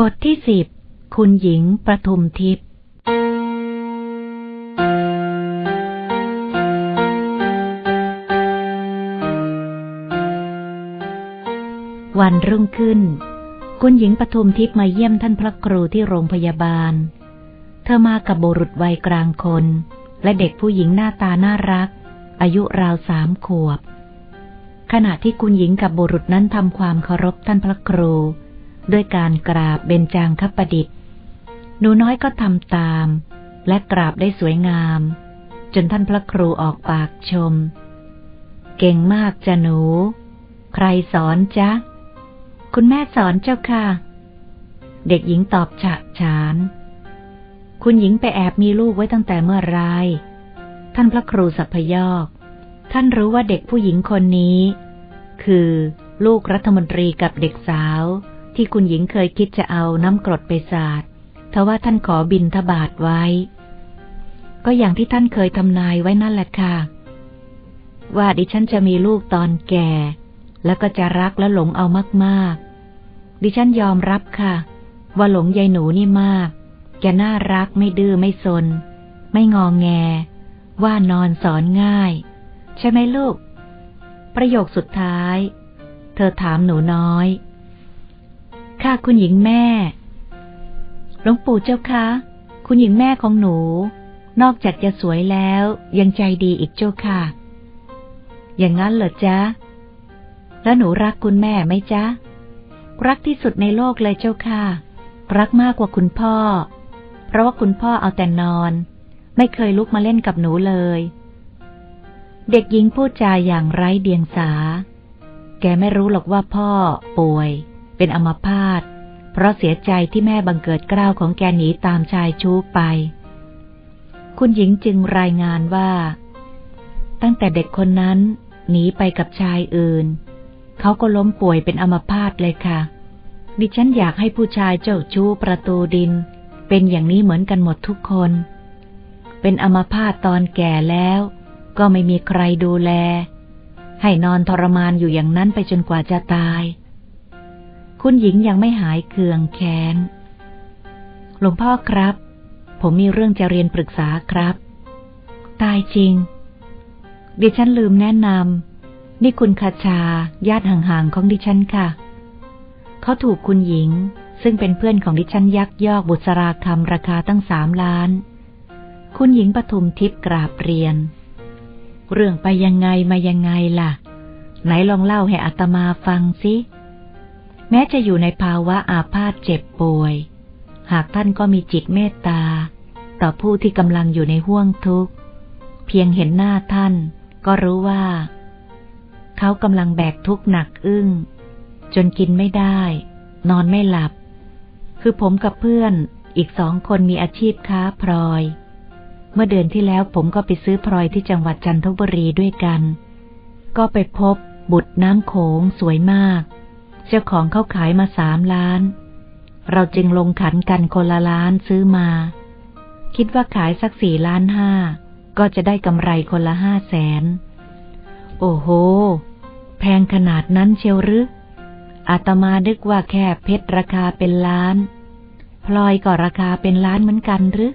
บทที่สิบ คุณหญิงประทุมทิพย์ วันรุ่งขึ้น คุณหญิงปทุมทิพย์มาเยี่ยมท่านพระครูที่โรงพยาบาล เธอมากับบุรุษวัยกลางคน และเด็กผู้หญิงหน้าตาน่ารัก อายุราวสามขวบ ขณะที่คุณหญิงกับบุรุษนั้นทำความเคารพท่านพระครู ด้วยการกราบเบญจางคประดิษฐ์ หนูน้อยก็ทำตาม และกราบได้สวยงาม จนท่านพระครูออกปากชม เก่งมากจ้ะหนู ใครสอนจ๊ะ คุณแม่สอนเจ้าค่ะ เด็กหญิงตอบฉะฉาน คุณหญิงไปแอบมีลูกไว้ตั้งแต่เมื่อไร ท่านพระครูสัพยอก ท่านรู้ว่าเด็กผู้หญิงคนนี้ คือลูกรัฐมนตรีกับเด็กสาว ที่คุณหญิงเคยคิดจะเอาน้ำกรดไปสาดทว่าท่านขอบินทบาทไว้ ก็อย่างที่ท่านเคยทำนายไว้นั่นแหละค่ะ ว่าดิฉันจะมีลูกตอนแก่ แล้วก็จะรักและหลงเอามากๆ ดิฉันยอมรับค่ะ ว่าหลงยายหนูนี่มาก แกน่ารักไม่ดื้อไม่ซน ไม่งองแง ว่านอนสอนง่าย ใช่ไหมลูก ประโยคสุดท้าย เธอถามหนูน้อย ค่ะคุณหญิงแม่ หลวงปู่เจ้าคะ คุณหญิงแม่ของหนู นอกจากจะสวยแล้วยังใจดีอีกเจ้าค่ะ อย่างนั้นเหรอจ๊ะ แล้วหนูรักคุณแม่ไหมจ๊ะ รักที่สุดในโลกเลยเจ้าค่ะ รักมากกว่าคุณพ่อ เพราะว่าคุณพ่อเอาแต่นอน ไม่เคยลุกมาเล่นกับหนูเลย เด็กหญิงพูดจาอย่างไร้เดียงสา แกไม่รู้หรอกว่าพ่อป่วย เป็นอมพาตเพราะเสียใจที่แม่บังเกิดกล้าวของแกหนีตามชายชู้ไป คุณหญิงจึงรายงานว่า ตั้งแต่เด็กคนนั้นหนีไปกับชายอื่น เขาก็ล้มป่วยเป็นอมพาตเลยค่ะ ดิฉันอยากให้ผู้ชายเจ้าชู้ประตูดิน เป็นอย่างนี้เหมือนกันหมดทุกคน เป็นอมพาตตอนแก่แล้ว ก็ไม่มีใครดูแล ให้นอนทรมานอยู่อย่างนั้นไปจนกว่าจะตาย คุณหญิงยังไม่หายเคืองแค้น หลวงพ่อครับ ผมมีเรื่องจะเรียนปรึกษาครับ ตายจริง ดิฉันลืมแนะนำนี่คุณคาชาญาติห่างๆของดิฉันค่ะ เขาถูกคุณหญิง ซึ่งเป็นเพื่อนของดิฉันยักยอกบุษราคำราคาตั้งสามล้าน คุณหญิงปทุมทิพย์กราบเรียน เรื่องไปยังไงมายังไงล่ะ ไหนลองเล่าให้อัตมาฟังสิ แม้จะอยู่ในภาวะอาพาธเจ็บป่วย หากท่านก็มีจิตเมตตา ต่อผู้ที่กำลังอยู่ในห้วงทุกข์ เพียงเห็นหน้าท่าน ก็รู้ว่า เขากำลังแบกทุกข์หนักอึ้ง จนกินไม่ได้ นอนไม่หลับ คือผมกับเพื่อนอีกสองคนมีอาชีพค้าพลอย เมื่อเดือนที่แล้วผมก็ไปซื้อพลอยที่จังหวัดจันทบุรีด้วยกัน ก็ไปพบบุตรน้ำโขงสวยมาก เจ้าของเขาขายมาสามล้าน เราจึงลงขันกันคนละล้านซื้อมา คิดว่าขายสักสี่ล้านห้า ก็จะได้กำไรคนละห้าแสน โอ้โห แพงขนาดนั้นเชียวหรือ อาตมาดึกว่าแค่เพชรราคาเป็นล้าน พลอยก็ราคาเป็นล้านเหมือนกันหรือ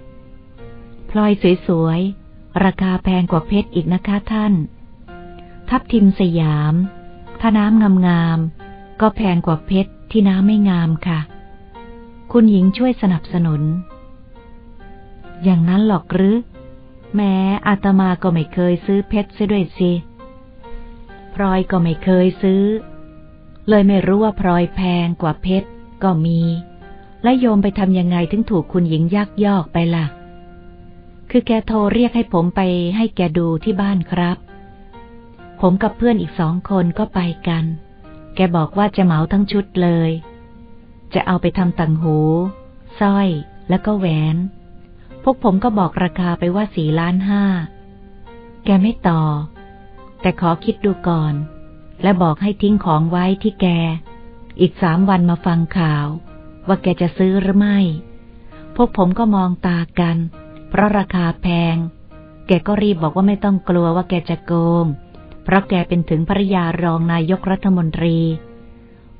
พลอยสวยๆ ราคาแพงกว่าเพชรอีกนะคะท่าน ทับทิมสยาม ถ้าน้ำงามๆ ก็แพงกว่าเพชรที่น้ำไม่งามค่ะ คุณหญิงช่วยสนับสนุน อย่างนั้นหรอกหรือ แม้อาตมาก็ไม่เคยซื้อเพชรซะด้วยสิพลอยก็ไม่เคยซื้อ เลยไม่รู้ว่าพลอยแพงกว่าเพชรก็มี และโยมไปทำยังไงถึงถูกคุณหญิงยักยอกไปล่ะ คือแกโทรเรียกให้ผมไปให้แกดูที่บ้านครับ ผมกับเพื่อนอีกสองคนก็ไปกัน แกบอกว่าจะเหมาทั้งชุดเลย จะเอาไปทำต่างหูสร้อยแล้วก็แหวน พวกผมก็บอกราคาไปว่าสี่ล้านห้า แกไม่ต่อ แต่ขอคิดดูก่อน และบอกให้ทิ้งของไว้ที่แก อีกสามวันมาฟังข่าว ว่าแกจะซื้อหรือไม่ พวกผมก็มองตากัน เพราะราคาแพง แกก็รีบบอกว่าไม่ต้องกลัวว่าแกจะโกง เพราะแกเป็นถึงภรยารองนายกรัฐมนตรี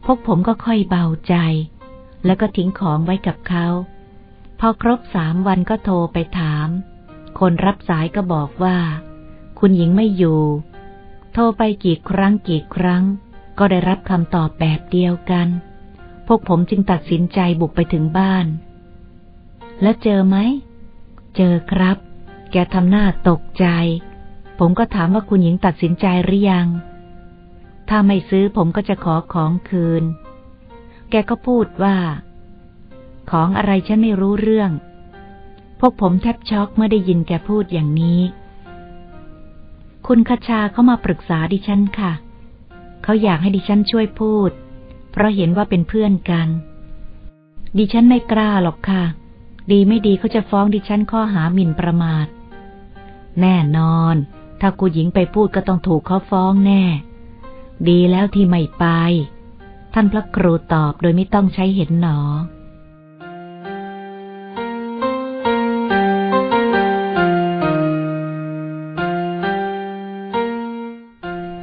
พวกผมก็ค่อยเบาใจ แล้วก็ทิ้งของไว้กับเขา พอครบสามวันก็โทรไปถาม คนรับสายก็บอกว่า คุณหญิงไม่อยู่ โทรไปกี่ครั้งกี่ครั้ง ก็ได้รับคำตอบแบบเดียวกัน พวกผมจึงตัดสินใจบุกไปถึงบ้าน แล้วเจอไหม เจอครับ แกทำหน้าตกใจ ผมก็ถามว่าคุณหญิงตัดสินใจหรือยัง ถ้าไม่ซื้อผมก็จะขอของคืน แกก็พูดว่า ของอะไรฉันไม่รู้เรื่อง พวกผมแทบช็อกเมื่อได้ยินแกพูดอย่างนี้ คุณคชาเขามาปรึกษาดิฉันค่ะ เขาอยากให้ดิฉันช่วยพูด เพราะเห็นว่าเป็นเพื่อนกัน ดิฉันไม่กล้าหรอกค่ะ ดีไม่ดีเขาจะฟ้องดิฉันข้อหาหมิ่นประมาทแน่นอน ถ้ากูหญิงไปพูดก็ต้องถูกเขาฟ้องแน่ ดีแล้วที่ไม่ไป ท่านพระครูตอบโดยไม่ต้องใช้เห็นหนอ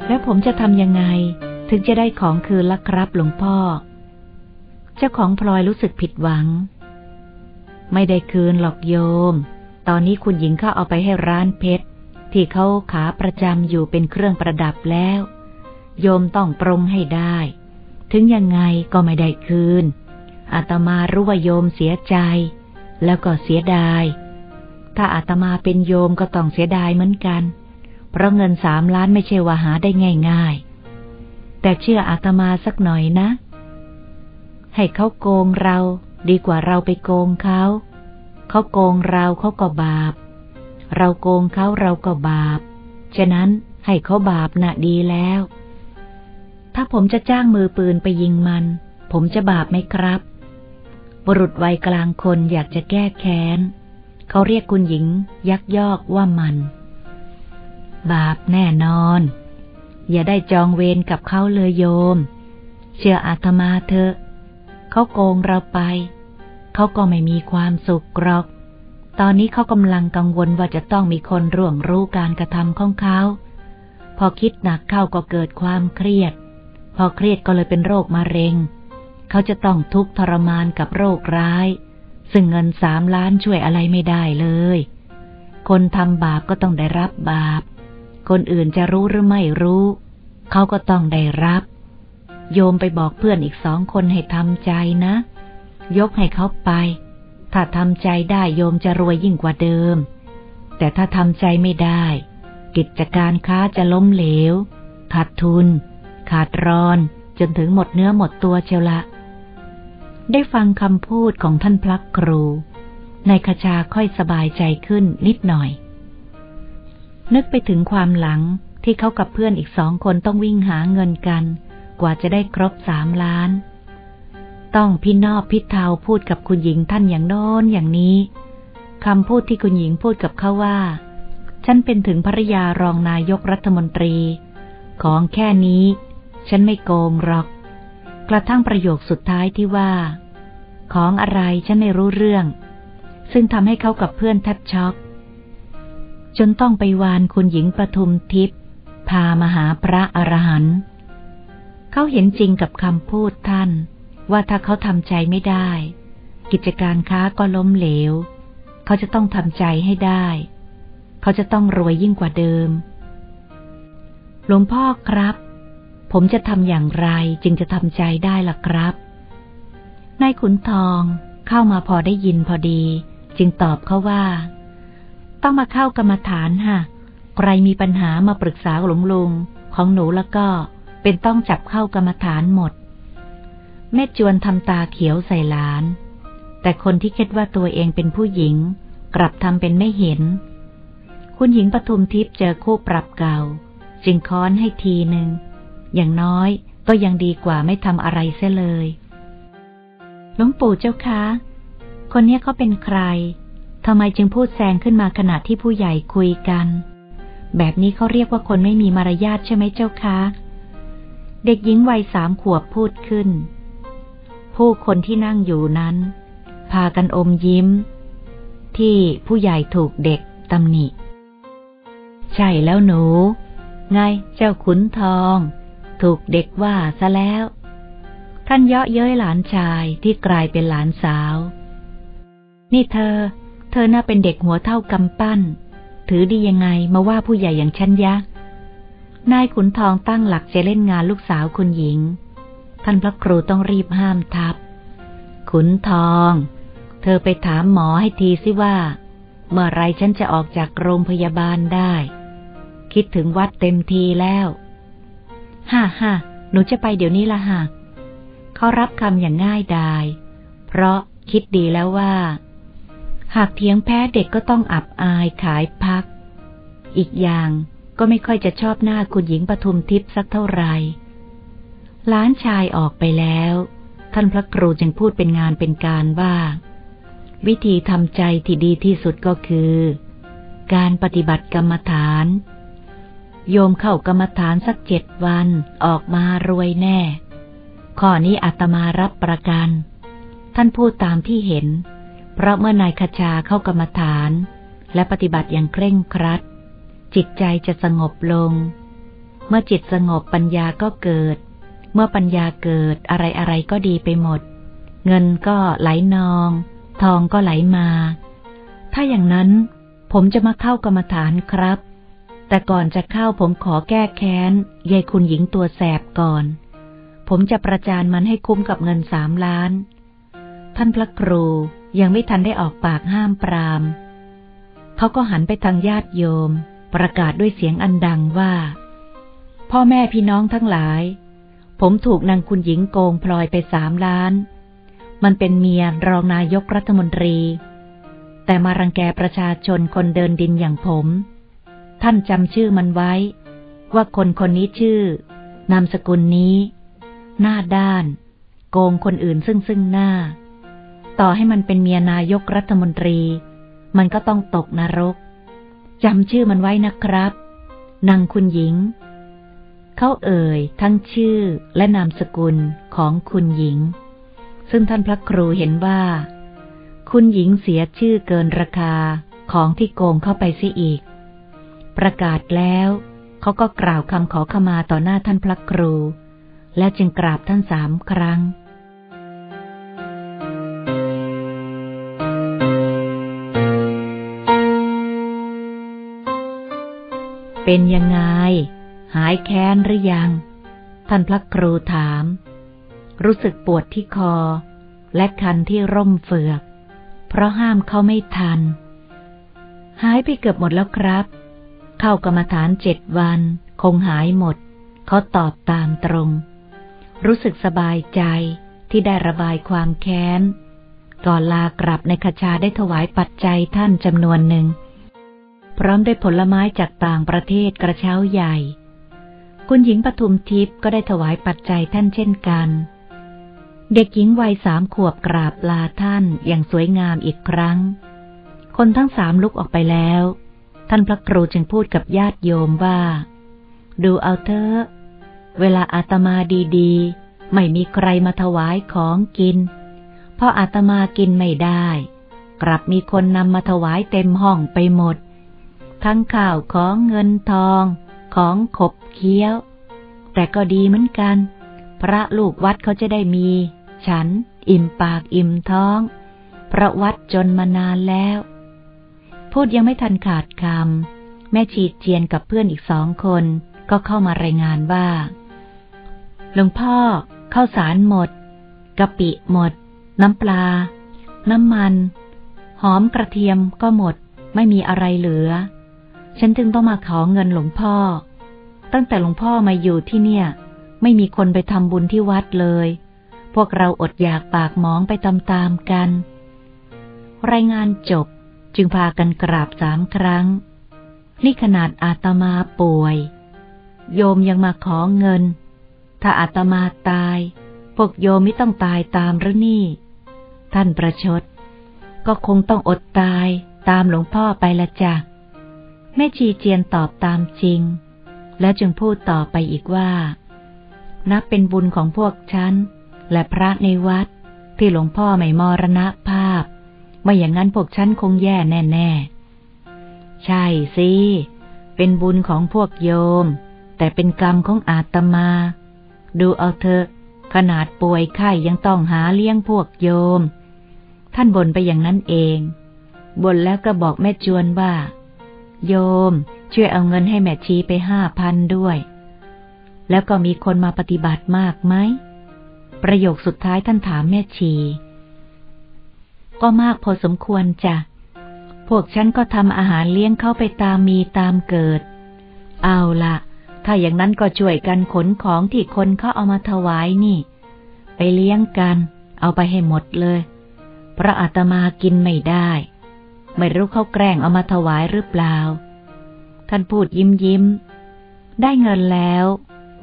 แล้วผมจะทำยังไง ถึงจะได้ของคืนละครับหลวงพ่อ เจ้าของพลอยรู้สึกผิดหวัง ไม่ได้คืนหรอกโยม ตอนนี้คุณหญิงเข้าเอาไปให้ร้านเพชร ที่เขาขาประจำอยู่เป็นเครื่องประดับแล้ว โยมต้องปรงให้ได้ ถึงยังไงก็ไม่ได้คืนอาตมารู้ว่าโยมเสียใจ แล้วก็เสียดาย ถ้าอาตมาเป็นโยมก็ต้องเสียดายเหมือนกัน เพราะเงินสามล้านไม่ใช่ว่าหาได้ง่ายๆ แต่เชื่ออาตมาสักหน่อยนะ ให้เขาโกงเรา ดีกว่าเราไปโกงเขา เขาโกงเราเขาก็บาป เราโกงเขาเราก็บาป ฉะนั้นให้เขาบาปนะ่ะดีแล้ว ถ้าผมจะจ้างมือปืนไปยิงมัน ผมจะบาปไหมครับ บุรุษวัยกลางคนอยากจะแก้แค้น เขาเรียกคุณหญิง ยักยอกว่ามัน บาปแน่นอน อย่าได้จองเวรกับเขาเลยโยม เชื่ออาตมาเถอะเขาโกงเราไป เขาก็ไม่มีความสุขกรอก ตอนนี้เขากำลังกังวลว่าจะต้องมีคนร่วงรู้การกระทำของเขา พอคิดหนักเข้าก็เกิดความเครียด พอเครียดก็เลยเป็นโรคมะเร็ง เขาจะต้องทุกข์ทรมานกับโรคร้าย ซึ่งเงินสามล้านช่วยอะไรไม่ได้เลย คนทำบาปก็ต้องได้รับบาป คนอื่นจะรู้หรือไม่รู้ เขาก็ต้องได้รับ โยมไปบอกเพื่อนอีกสองคนให้ทำใจนะ ยกให้เขาไป ถ้าทำใจได้โยมจะรวยยิ่งกว่าเดิม แต่ถ้าทำใจไม่ได้ กิจการค้าจะล้มเหลว ขาดทุน ขาดรอน จนถึงหมดเนื้อหมดตัวเชียวละ ได้ฟังคำพูดของท่านพระครู ในายขชาค่อยสบายใจขึ้นนิดหน่อย นึกไปถึงความหลังที่เขากับเพื่อนอีกสองคนต้องวิ่งหาเงินกัน กว่าจะได้ครบสามล้าน ต้องพี่นอบพี่เทาพูดกับคุณหญิงท่านอย่างโน้นอย่างนี้คำพูดที่คุณหญิงพูดกับเขาว่า ฉันเป็นถึงภรยารองนายกรัฐมนตรี ของแค่นี้ ฉันไม่โกงหรอก กระทั่งประโยคสุดท้ายที่ว่า ของอะไรฉันไม่รู้เรื่อง ซึ่งทำให้เขากับเพื่อนแทบช็อก จนต้องไปวานคุณหญิงประทุมทิพย์พามาหาพระอรหันต์เขาเห็นจริงกับคำพูดท่าน ว่าถ้าเขาทำใจไม่ได้ กิจการค้าก็ล้มเหลว เขาจะต้องทำใจให้ได้ เขาจะต้องรวยยิ่งกว่าเดิม หลวงพ่อครับ ผมจะทำอย่างไรจึงจะทำใจได้ล่ะครับนายขุนทองเข้ามาพอได้ยินพอดี จึงตอบเขาว่า ต้องมาเข้ากรรมฐานฮะใครมีปัญหามาปรึกษาหลวงลุงของหนูแล้วก็เป็นต้องจับเข้ากรรมฐานหมด แม่จวนทำตาเขียวใส่หลาน แต่คนที่คิดว่าตัวเองเป็นผู้หญิง กลับทำเป็นไม่เห็น คุณหญิงปทุมทิพย์เจอคู่ปรับเก่า จึงค้อนให้ทีหนึ่ง อย่างน้อยก็ยังดีกว่าไม่ทำอะไรเสียเลยหลวงปู่เจ้าคะ คนนี้เขาเป็นใครทำไมจึงพูดแซงขึ้นมาขณะที่ผู้ใหญ่คุยกัน แบบนี้เขาเรียกว่าคนไม่มีมารยาทใช่ไหมเจ้าคะ เด็กหญิงวัยสามขวบพูดขึ้น ผู้คนที่นั่งอยู่นั้น พากันอมยิ้ม ที่ผู้ใหญ่ถูกเด็กตำหนิ ใช่แล้วหนู ไงเจ้าขุนทอง ถูกเด็กว่าซะแล้ว ท่านเยาะเย้ยหลานชายที่กลายเป็นหลานสาว นี่เธอ เธอน่าเป็นเด็กหัวเท่ากำปั้น ถือดียังไงมาว่าผู้ใหญ่อย่างฉันยะนายขุนทองตั้งหลักจะเล่นงานลูกสาวคุณหญิง ท่านพระครูต้องรีบห้ามทับ ขุนทอง เธอไปถามหมอให้ทีสิว่า เมื่อไรฉันจะออกจากโรงพยาบาลได้ คิดถึงวัดเต็มทีแล้วฮ่าฮ่าหนูจะไปเดี๋ยวนี้ละฮะเขารับคำอย่างง่ายดาย เพราะคิดดีแล้วว่า หากเทียงแพ้เด็กก็ต้องอับอายขายพัก อีกอย่างก็ไม่ค่อยจะชอบหน้าคุณหญิงปทุมทิพย์สักเท่าไหร่ ล้านชายออกไปแล้ว ท่านพระครูจึงพูดเป็นงานเป็นการว่า วิธีทำใจที่ดีที่สุดก็คือ การปฏิบัติกรรมฐาน โยมเข้ากรรมฐานสักเจ็ดวันออกมารวยแน่ ข้อนี้อาตมารับประกัน ท่านพูดตามที่เห็น เพราะเมื่อนายคชาเข้ากรรมฐาน และปฏิบัติอย่างเคร่งครัด จิตใจจะสงบลง เมื่อจิตสงบปัญญาก็เกิด เมื่อปัญญาเกิดอะไรอะไรก็ดีไปหมด เงินก็ไหลนอง ทองก็ไหลมา ถ้าอย่างนั้น ผมจะมาเข้ากรรมฐานครับ แต่ก่อนจะเข้าผมขอแก้แค้นยายคุณหญิงตัวแสบก่อน ผมจะประจานมันให้คุ้มกับเงินสามล้าน ท่านพระครูยังไม่ทันได้ออกปากห้ามปรามเขาก็หันไปทางญาติโยม ประกาศด้วยเสียงอันดังว่า พ่อแม่พี่น้องทั้งหลาย ผมถูกนางคุณหญิงโกงพลอยไปสามล้าน มันเป็นเมียรองนายกรัฐมนตรี แต่มารังแกประชาชนคนเดินดินอย่างผม ท่านจำชื่อมันไว้ ว่าคนคนนี้ชื่อ นามสกุลนี้ หน้าด้าน โกงคนอื่นซึ่งซึ่งหน้า ต่อให้มันเป็นเมียนายกรัฐมนตรี มันก็ต้องตกนรกจำชื่อมันไว้นะครับนางคุณหญิง เขาเอ่ยทั้งชื่อและนามสกุลของคุณหญิง ซึ่งท่านพระครูเห็นว่า คุณหญิงเสียชื่อเกินราคาของที่โกงเข้าไปเสียอีก ประกาศแล้วเขาก็กล่าวคำขอขมาต่อหน้าท่านพระครู และจึงกราบท่านสามครั้งเป็นยังไง หายแค้นหรือยัง ท่านพระครูถาม รู้สึกปวดที่คอ และคันที่ร่มเฟือก เพราะห้ามเขาไม่ทัน หายไปเกือบหมดแล้วครับ เข้ากรรมฐานเจ็ดวัน คงหายหมด เขาตอบตามตรง รู้สึกสบายใจที่ได้ระบายความแค้น ก่อนลากลับในคชาได้ถวายปัจจัยท่านจำนวนหนึ่ง พร้อมด้วยผลไม้จากต่างประเทศกระเช้าใหญ่ คุณหญิงปทุมทิพย์ก็ได้ถวายปัจจัยท่านเช่นกัน เด็กหญิงวัยสามขวบกราบลาท่านอย่างสวยงามอีกครั้ง คนทั้งสามลุกออกไปแล้ว ท่านพระครูจึงพูดกับญาติโยมว่า ดูเอาเถอะ เวลาอาตมาดีๆ ไม่มีใครมาถวายของกิน เพราะอาตมากินไม่ได้ กลับมีคนนำมาถวายเต็มห้องไปหมด ทั้งข่าวของเงินทอง ของขบเคี้ยว แต่ก็ดีเหมือนกัน พระลูกวัดเขาจะได้มี ฉัน อิ่มปากอิ่มท้อง พระวัดจนมานานแล้ว พูดยังไม่ทันขาดคำแม่ชีเจียนกับเพื่อนอีกสองคน ก็เข้ามารายงานว่าหลวงพ่อข้าวสารหมดกะปิหมด น้ำปลา น้ำมัน หอมกระเทียมก็หมด ไม่มีอะไรเหลือ ฉันจึงต้องมาขอเงินหลวงพ่อ ตั้งแต่หลวงพ่อมาอยู่ที่เนี่ย ไม่มีคนไปทำบุญที่วัดเลย พวกเราอดอยากปากมองไปตามๆกัน รายงานจบจึงพากันกราบสามครั้ง นี่ขนาดอาตมาป่วย โยมยังมาขอเงิน ถ้าอาตมาตาย พวกโยมไม่ต้องตายตามหรือนี่ ท่านประชด ก็คงต้องอดตายตามหลวงพ่อไปละจ้ะ แม่ชีเจียนตอบตามจริง แล้วจึงพูดต่อไปอีกว่า นับเป็นบุญของพวกฉัน และพระในวัด ที่หลวงพ่อไม่มรณภาพ ไม่อย่างนั้นพวกฉันคงแย่แน่ๆ ใช่สิ เป็นบุญของพวกโยม แต่เป็นกรรมของอาตมา ดูเอาเถอะ ขนาดป่วยไข้ยังต้องหาเลี้ยงพวกโยม ท่านบ่นไปอย่างนั้นเองบ่นแล้วก็บอกแม่จวนว่า โยม ช่วยเอาเงินให้แม่ชีไปห้าพันด้วย แล้วก็มีคนมาปฏิบัติมากไหม ประโยคสุดท้ายท่านถามแม่ชี ก็มากพอสมควรจ้ะ พวกฉันก็ทำอาหารเลี้ยงเข้าไปตามมีตามเกิด เอาละถ้าอย่างนั้นก็ช่วยกันขนของที่คนเขาเอามาถวายนี่ ไปเลี้ยงกัน เอาไปให้หมดเลย พระอาตมากินไม่ได้ ไม่รู้เขาแกล้งเอามาถวายหรือเปล่า ท่านพูดยิ้มยิ้ม ได้เงินแล้ว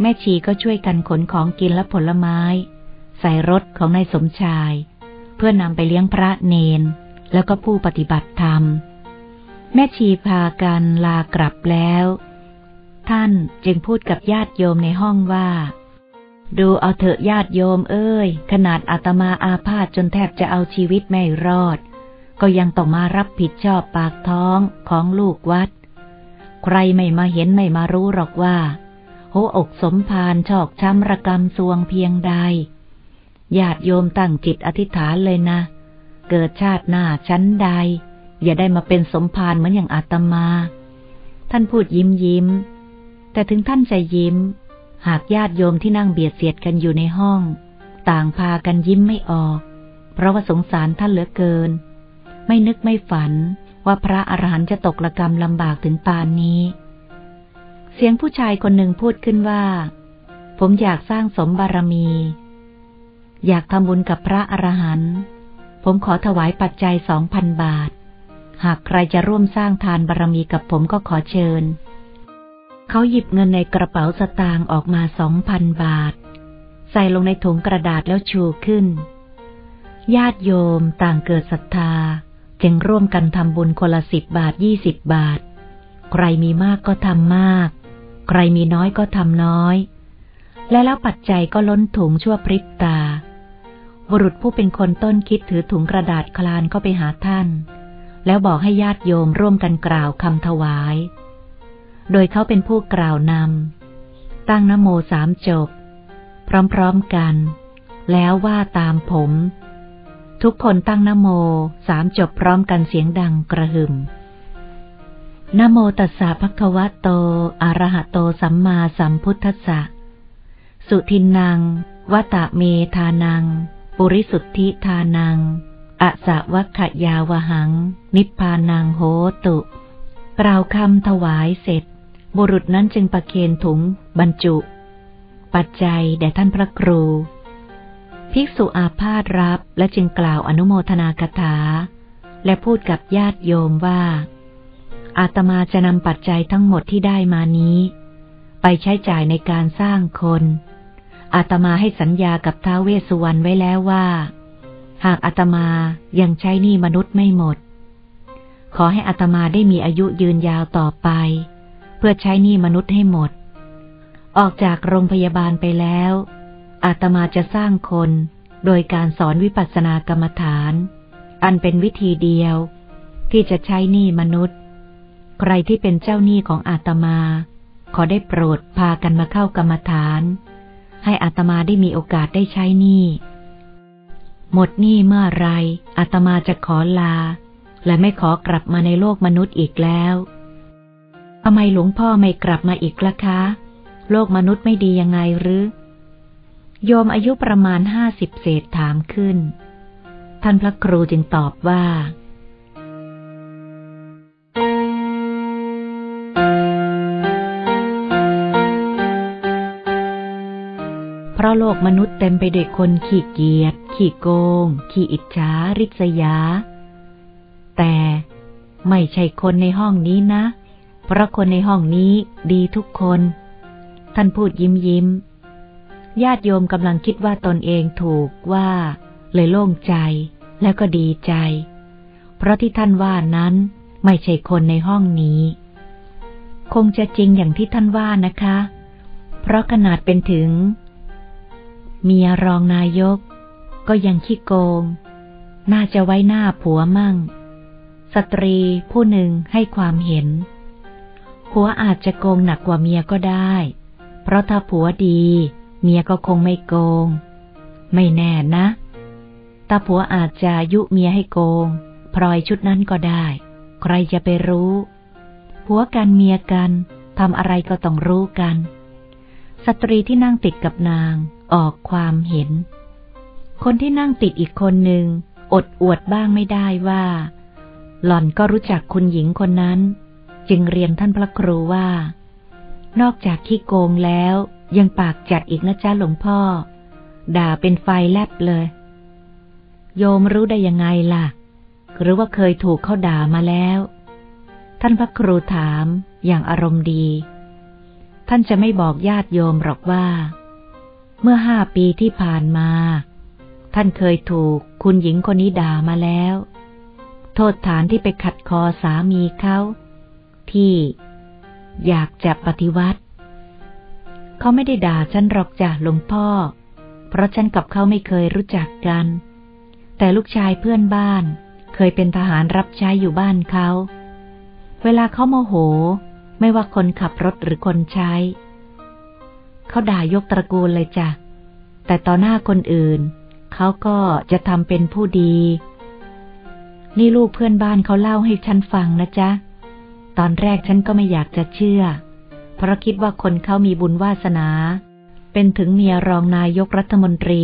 แม่ชีก็ช่วยกันขนของกินและผลไม้ ใส่รถของนายสมชาย เพื่อนำไปเลี้ยงพระเนน แล้วก็ผู้ปฏิบัติธรรม แม่ชีพากันลากลับแล้ว ท่านจึงพูดกับญาติโยมในห้องว่าดูเอาเถอะญาติโยมเอ้ย ขนาดอาตมาอาพาธจนแทบจะเอาชีวิตไม่รอด ก็ยังต้องมารับผิดชอบปากท้องของลูกวัด ใครไม่มาเห็นไม่มารู้หรอกว่า หัวอกสมพานชอกช้ำระกำสวงเพียงใด ญาติโยมตั้งจิตอธิษฐานเลยนะ เกิดชาติหน้าชั้นใด อย่าได้มาเป็นสมพานเหมือนอย่างอาตมา ท่านพูดยิ้มยิ้ม แต่ถึงท่านจะยิ้ม หากญาติโยมที่นั่งเบียดเสียดกันอยู่ในห้อง ต่างพากันยิ้มไม่ออก เพราะว่าสงสารท่านเหลือเกิน ไม่นึกไม่ฝัน ว่าพระอรหันต์จะตกระกรรมลำบากถึงปานนี้ เสียงผู้ชายคนหนึ่งพูดขึ้นว่า ผมอยากสร้างสมบารมี อยากทำบุญกับพระอรหันต์ผมขอถวายปัจจัยสองพันบาท หากใครจะร่วมสร้างทานบารมีกับผมก็ขอเชิญ เขาหยิบเงินในกระเป๋าสตางค์ออกมาสองพันบาท ใส่ลงในถุงกระดาษแล้วชูขึ้นญาติโยมต่างเกิดศรัทธา จึงร่วมกันทำบุญคนละสิบบาทยี่สิบบาท ใครมีมากก็ทำมาก ใครมีน้อยก็ทำน้อย และแล้วปัจจัยก็ล้นถุงชั่วพริบตา บุรุษผู้เป็นคนต้นคิดถือถุงกระดาษคลานเข้าไปหาท่าน แล้วบอกให้ญาติโยมร่วมกันกล่าวคำถวาย โดยเขาเป็นผู้กล่าวนำตั้งนโมสามจบ พร้อมๆกัน แล้วว่าตามผม ทุกคนตั้งนโมสามจบพร้อมกันเสียงดังกระหึ่มนโมตัสสะภะคะวะโต อะระหะโตสัมมาสัมพุทธัสสะ สุทินัง วตะเมทานัง ปุริสุทธิทานังอะสะวัคยาวหัง นิพพานังโหตุ กล่าวคำถวายเสร็จ บุรุษนั้นจึงประเคนถุง บรรจุ ปัจจัยแด่ท่านพระครู ภิกษุอาพาธรับและจึงกล่าวอนุโมทนาคาถา และพูดกับญาติโยมว่า อาตมาจะนำปัจจัยทั้งหมดที่ได้มานี้ ไปใช้จ่ายในการสร้างคน อาตมาให้สัญญากับท้าเวสุวรรณไว้แล้วว่า หากอาตมายังใช้หนี้มนุษย์ไม่หมด ขอให้อาตมาได้มีอายุยืนยาวต่อไป เพื่อใช้หนี้มนุษย์ให้หมด ออกจากโรงพยาบาลไปแล้ว อาตมาจะสร้างคน โดยการสอนวิปัสสนากรรมฐาน อันเป็นวิธีเดียว ที่จะใช้หนี้มนุษย์ ใครที่เป็นเจ้าหนี้ของอาตมา ขอได้โปรดพากันมาเข้ากรรมฐาน ให้อาตมาได้มีโอกาสได้ใช้หนี้หมดหนี้เมื่อไรอาตมาจะขอลา และไม่ขอกลับมาในโลกมนุษย์อีกแล้วทำไมหลวงพ่อไม่กลับมาอีกล่ะคะ โลกมนุษย์ไม่ดียังไงหรือ โยมอายุประมาณห้าสิบเศษถามขึ้น ท่านพระครูจึงตอบว่า เพราะโลกมนุษย์เต็มไปด้วยคนขี้เกียจ ขี้โกง ขี้อิจฉา ริษยา แต่ไม่ใช่คนในห้องนี้นะ เพราะคนในห้องนี้ดีทุกคน ท่านพูดยิ้มยิ้ม ญาติโยมกำลังคิดว่าตนเองถูกว่า เลยโล่งใจแล้วก็ดีใจ เพราะที่ท่านว่านั้นไม่ใช่คนในห้องนี้ คงจะจริงอย่างที่ท่านว่านะคะ เพราะขนาดเป็นถึง เมียรองนายก ก็ยังขี้โกง น่าจะไว้หน้าผัวมั่ง สตรีผู้หนึ่งให้ความเห็น ผัวอาจจะโกงหนักกว่าเมียก็ได้ เพราะถ้าผัวดี เมียก็คงไม่โกง ไม่แน่นะตาผัวอาจจะยุเมียให้โกง พลอยชุดนั้นก็ได้ ใครจะไปรู้ผัวกันเมียกันทำอะไรก็ต้องรู้กัน สตรีที่นั่งติดกับนางออกความเห็น คนที่นั่งติดอีกคนหนึ่งอดอวดบ้างไม่ได้ว่า หล่อนก็รู้จักคุณหญิงคนนั้น จึงเรียนท่านพระครูว่า นอกจากขี้โกงแล้ว ยังปากจัดอีกนะจ๊ะหลวงพ่อ ด่าเป็นไฟแลบเลย โยมรู้ได้ยังไงล่ะ หรือว่าเคยถูกเขาด่ามาแล้ว ท่านพระครูถามอย่างอารมณ์ดี ท่านจะไม่บอกญาติโยมหรอกว่า เมื่อห้าปีที่ผ่านมา ท่านเคยถูกคุณหญิงคนนี้ด่ามาแล้ว โทษฐานที่ไปขัดคอสามีเขาที่อยากจะปฏิวัติ เขาไม่ได้ด่าฉันหรอกจ้ะหลวงพ่อ เพราะฉันกับเขาไม่เคยรู้จักกัน แต่ลูกชายเพื่อนบ้าน เคยเป็นทหารรับใช้อยู่บ้านเขา เวลาเขาโมโห ไม่ว่าคนขับรถหรือคนใช้ เขาด่ายกตระกูลเลยจ้ะ แต่ต่อหน้าคนอื่น เขาก็จะทำเป็นผู้ดี นี่ลูกเพื่อนบ้านเขาเล่าให้ฉันฟังนะจ๊ะ ตอนแรกฉันก็ไม่อยากจะเชื่อ เพราะคิดว่าคนเขามีบุญวาสนา เป็นถึงเมียรองนายกรัฐมนตรี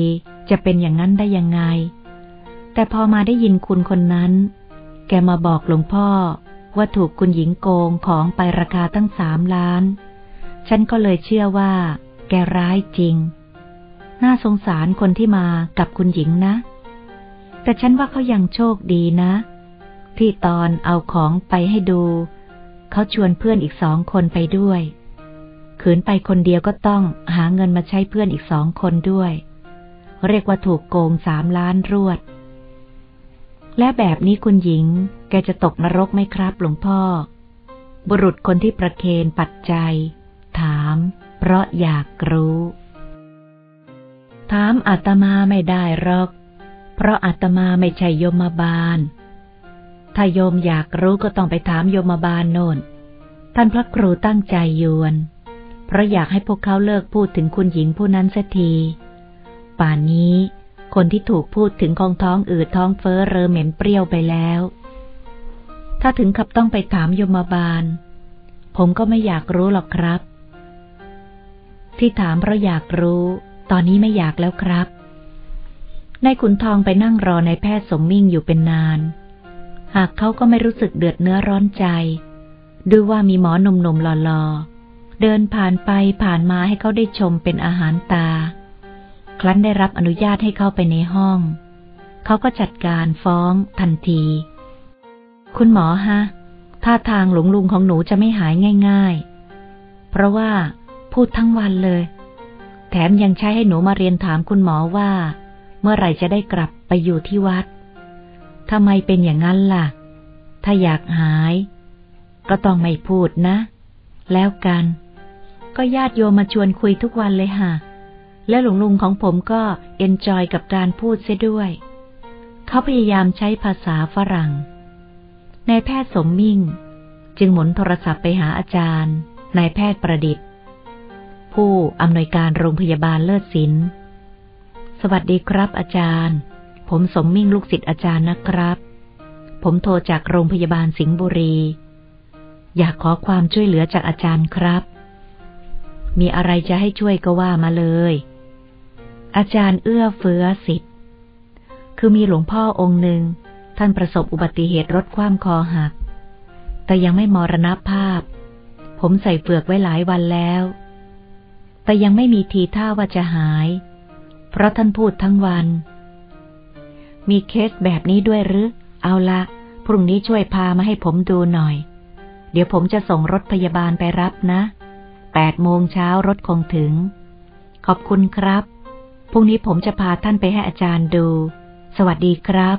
จะเป็นอย่างนั้นได้ยังไง แต่พอมาได้ยินคุณคนนั้น แกมาบอกหลวงพ่อว่าถูกคุณหญิงโกงของไปราคาตั้งสามล้าน ฉันก็เลยเชื่อว่า แกร้ายจริง น่าสงสารคนที่มากับคุณหญิงนะ แต่ฉันว่าเขายังโชคดีนะ ที่ตอนเอาของไปให้ดู เขาชวนเพื่อนอีกสองคนไปด้วย ขืนไปคนเดียวก็ต้องหาเงินมาใช้เพื่อนอีกสองคนด้วย เรียกว่าถูกโกงสามล้านรวด และแบบนี้คุณหญิง แกจะตกนรกไหมครับหลวงพ่อ บุรุษคนที่ประเคนปัจจัย ถาม เพราะอยากรู้ ถามอาตมาไม่ได้หรอก เพราะอาตมาไม่ใช่โยมบาล ถ้าโยมอยากรู้ก็ต้องไปถามโยมบาลโน่นท่านพระครูตั้งใจยวน ราะอยากให้พวกเขาเลิกพูดถึงคุณหญิงผู้นั้นสักที ป่านนี้ คนที่ถูกพูดถึงคองท้องอืดท้องเฟ้อเรอเหม็นเปรี้ยวไปแล้ว ถ้าถึงกับต้องไปถามโยมบาล ผมก็ไม่อยากรู้หรอกครับ ที่ถามเพราะอยากรู้ ตอนนี้ไม่อยากแล้วครับนายขุนทองไปนั่งรอในแพทย์สมมิ่งอยู่เป็นนาน หากเขาก็ไม่รู้สึกเดือดเนื้อร้อนใจ ด้วยว่ามีหมอหนุ่มๆหล่อๆ เดินผ่านไปผ่านมาให้เขาได้ชมเป็นอาหารตา ครั้นได้รับอนุญาตให้เข้าไปในห้อง เขาก็จัดการฟ้องทันที คุณหมอฮะ ท่าทางหลงลุงของหนูจะไม่หายง่าย ๆ เพราะว่าพูดทั้งวันเลย แถมยังใช้ให้หนูมาเรียนถามคุณหมอว่า เมื่อไหร่จะได้กลับไปอยู่ที่วัดทำไมเป็นอย่างนั้นล่ะ ถ้าอยากหาย ก็ต้องไม่พูดนะ แล้วกัน ก็ญาติโยมมาชวนคุยทุกวันเลยฮะและหลวงลุงของผมก็ enjoy กับการพูดเสียด้วย เขาพยายามใช้ภาษาฝรั่ง นายแพทย์สมมิ่ง จึงหมุนโทรศัพท์ไปหาอาจารย์ นายแพทย์ประดิษฐ์ ผู้อำนวยการโรงพยาบาลเลิศศิลป์ สวัสดีครับอาจารย์ ผมสมมิ่งลูกศิษย์อาจารย์นะครับ ผมโทรจากโรงพยาบาลสิงห์บุรี อยากขอความช่วยเหลือจากอาจารย์ครับ มีอะไรจะให้ช่วยก็ว่ามาเลย อาจารย์เอื้อเฟื้อสิทธิ์คือมีหลวงพ่อองค์หนึ่ง ท่านประสบอุบัติเหตุรถคว่ำคอหัก แต่ยังไม่มรณภาพ ผมใส่เฟือกไว้หลายวันแล้ว แต่ยังไม่มีทีท่าว่าจะหาย เพราะท่านพูดทั้งวัน มีเคสแบบนี้ด้วยหรือ เอาละ พรุ่งนี้ช่วยพามาให้ผมดูหน่อย เดี๋ยวผมจะส่งรถพยาบาลไปรับนะ แปดโมงเช้ารถคงถึง ขอบคุณครับ พรุ่งนี้ผมจะพาท่านไปให้อาจารย์ดู สวัสดีครับ